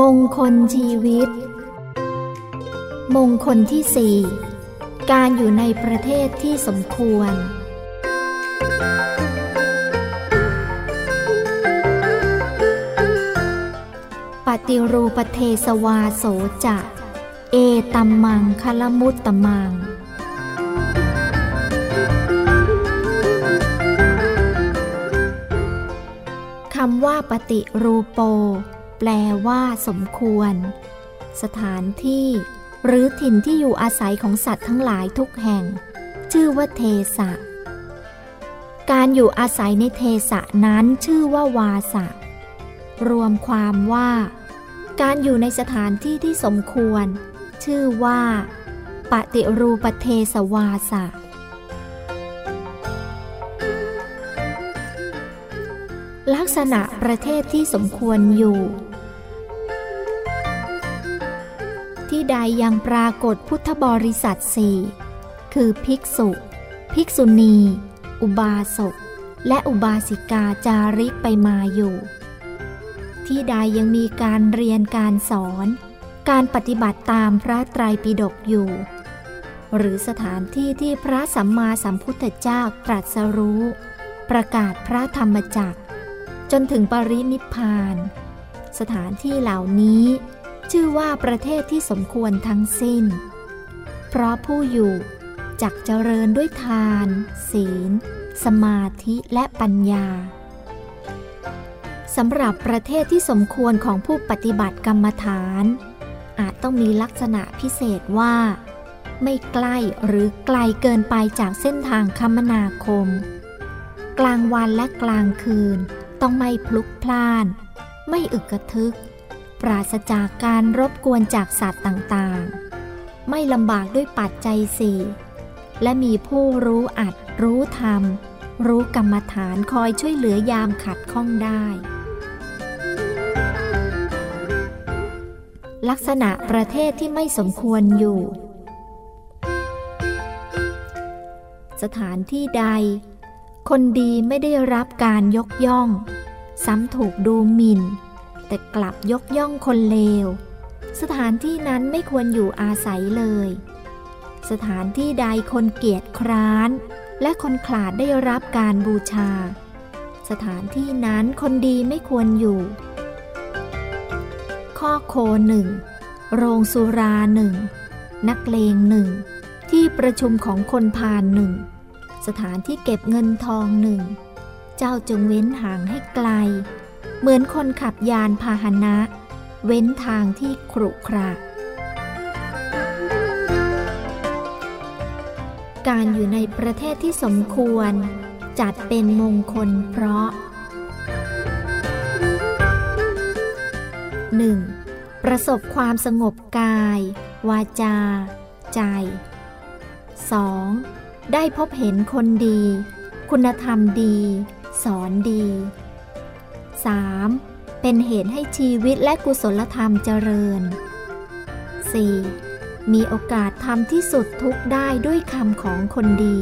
มงคลชีวิต มงคลที่สี่การอยู่ในประเทศที่สมควร ปฏิรูปเทสวาโสจะ เอตัมมังคลมุตตมัง คำว่าปฏิรูปโป แปลว่า สมควร สถานที่ หรือถิ่นที่อยู่อาศัยของสัตว์ทั้งหลายทุกแห่ง ชื่อว่าเทสะ การอยู่อาศัยในเทสะนั้นชื่อว่าวาสะ รวมความว่า การอยู่ในสถานที่ที่สมควร ชื่อว่า ปฏิรูปเทสวาสะ ลักษณะประเทศที่สมควรอยู่ ที่ใดยังปรากฏพุทธบริษัทสี่คือภิกษุ ภิกษุณี อุบาสก และอุบาสิกาจาริกไปมาอยู่ ที่ใดยังมีการเรียนการสอน การปฏิบัติตามพระไตรปิฎกอยู่ หรือสถานที่ที่พระสัมมาสัมพุทธเจ้าตรัสรู้ ประกาศพระธรรมจักร จนถึงปรินิพพาน สถานที่เหล่านี้ ชื่อว่าประเทศที่สมควรทั้งสิ้น เพราะผู้อยู่จักเจริญด้วยทาน ศีล สมาธิและปัญญาสำหรับประเทศที่สมควรของผู้ปฏิบัติกรรมฐาน อาจต้องมีลักษณะพิเศษว่า ไม่ใกล้หรือไกลเกินไปจากเส้นทางคมนาคม กลางวันและกลางคืน ต้องไม่พลุกพล่าน ไม่อึกกระทึก ปราศจากการรบกวนจากสัตว์ต่างๆ ไม่ลำบากด้วยปัจจัยสี่และมีผู้รู้อัดรู้ธรรม รู้กรรมฐานคอยช่วยเหลือยามขัดข้องได้ ลักษณะประเทศที่ไม่สมควรอยู่ สถานที่ใด คนดีไม่ได้รับการยกย่อง ซ้ำถูกดูหมิ่น แต่กลับยกย่องคนเลว สถานที่นั้นไม่ควรอยู่อาศัยเลย สถานที่ใดคนเกียจคร้าน และคนขลาดได้รับการบูชา สถานที่นั้นคนดีไม่ควรอยู่ ข้อโคหนึ่งโรงสุราหนึ่งนักเลงหนึ่งที่ประชุมของคนพาลหนึ่งสถานที่เก็บเงินทองหนึ่ง เจ้าจงเว้นห่างให้ไกล เหมือนคนขับยานพาหนะ เว้นทางที่ครุขระการอยู่ในประเทศที่สมควร จัดเป็นมงคลเพราะ 1. ประสบความสงบกาย วาจา ใจ 2. ได้พบเห็นคนดี คุณธรรมดี สอนดี 3. เป็นเหตุให้ชีวิตและกุศลธรรมเจริญ 4. มีโอกาสทำที่สุดทุกได้ด้วยคำของคนดี